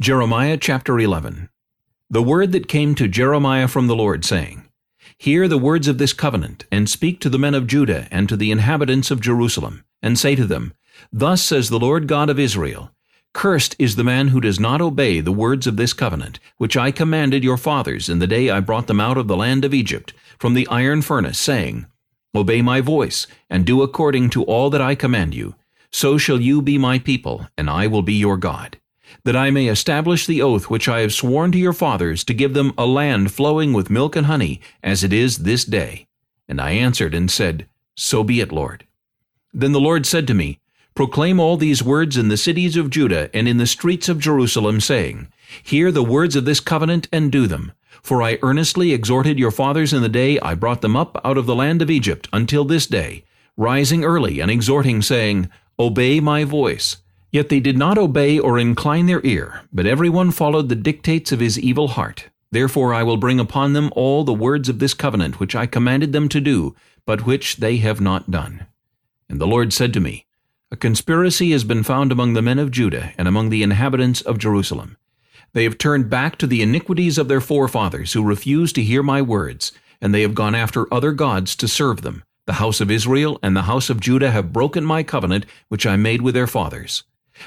Jeremiah chapter 11 The word that came to Jeremiah from the Lord, saying, Hear the words of this covenant, and speak to the men of Judah and to the inhabitants of Jerusalem, and say to them, Thus says the Lord God of Israel, Cursed is the man who does not obey the words of this covenant, which I commanded your fathers in the day I brought them out of the land of Egypt, from the iron furnace, saying, Obey my voice, and do according to all that I command you. So shall you be my people, and I will be your God that I may establish the oath which I have sworn to your fathers to give them a land flowing with milk and honey, as it is this day. And I answered and said, So be it, Lord. Then the Lord said to me, Proclaim all these words in the cities of Judah and in the streets of Jerusalem, saying, Hear the words of this covenant and do them. For I earnestly exhorted your fathers in the day I brought them up out of the land of Egypt until this day, rising early and exhorting, saying, Obey my voice. Yet they did not obey or incline their ear, but every one followed the dictates of his evil heart. Therefore I will bring upon them all the words of this covenant which I commanded them to do, but which they have not done. And the Lord said to me, A conspiracy has been found among the men of Judah and among the inhabitants of Jerusalem. They have turned back to the iniquities of their forefathers who refused to hear my words, and they have gone after other gods to serve them. The house of Israel and the house of Judah have broken my covenant which I made with their fathers.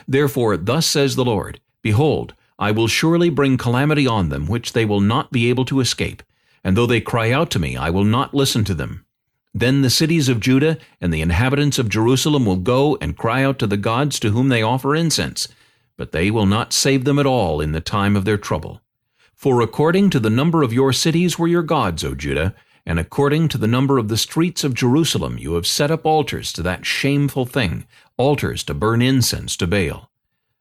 Therefore thus says the Lord, Behold, I will surely bring calamity on them, which they will not be able to escape. And though they cry out to me, I will not listen to them. Then the cities of Judah and the inhabitants of Jerusalem will go and cry out to the gods to whom they offer incense, but they will not save them at all in the time of their trouble. For according to the number of your cities were your gods, O Judah, and according to the number of the streets of Jerusalem you have set up altars to that shameful thing, altars to burn incense to Baal.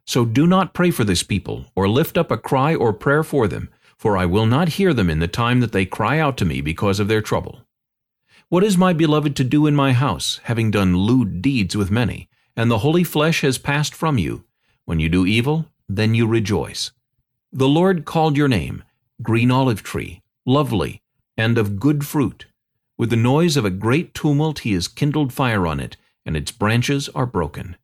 So do not pray for this people, or lift up a cry or prayer for them, for I will not hear them in the time that they cry out to me because of their trouble. What is my beloved to do in my house, having done lewd deeds with many, and the holy flesh has passed from you? When you do evil, then you rejoice. The Lord called your name, green olive tree, lovely, and of good fruit. With the noise of a great tumult he has kindled fire on it, and its branches are broken.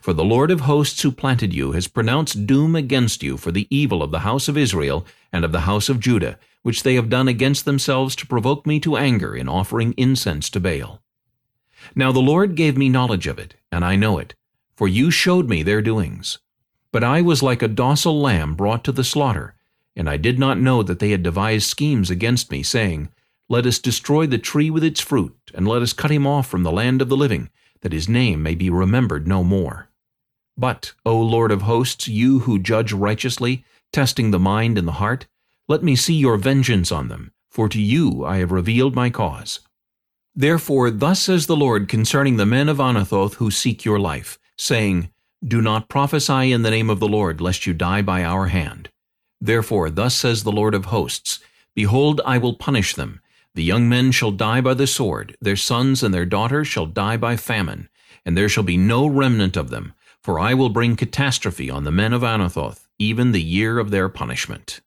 For the Lord of hosts who planted you has pronounced doom against you for the evil of the house of Israel and of the house of Judah, which they have done against themselves to provoke me to anger in offering incense to Baal. Now the Lord gave me knowledge of it, and I know it, for you showed me their doings. But I was like a docile lamb brought to the slaughter, and I did not know that they had devised schemes against me, saying, Let us destroy the tree with its fruit, and let us cut him off from the land of the living, that his name may be remembered no more. But, O Lord of hosts, you who judge righteously, testing the mind and the heart, let me see your vengeance on them, for to you I have revealed my cause. Therefore thus says the Lord concerning the men of Anathoth who seek your life, saying, Do not prophesy in the name of the Lord, lest you die by our hand. Therefore thus says the Lord of hosts, Behold, I will punish them. The young men shall die by the sword, their sons and their daughters shall die by famine, and there shall be no remnant of them, for I will bring catastrophe on the men of Anathoth, even the year of their punishment.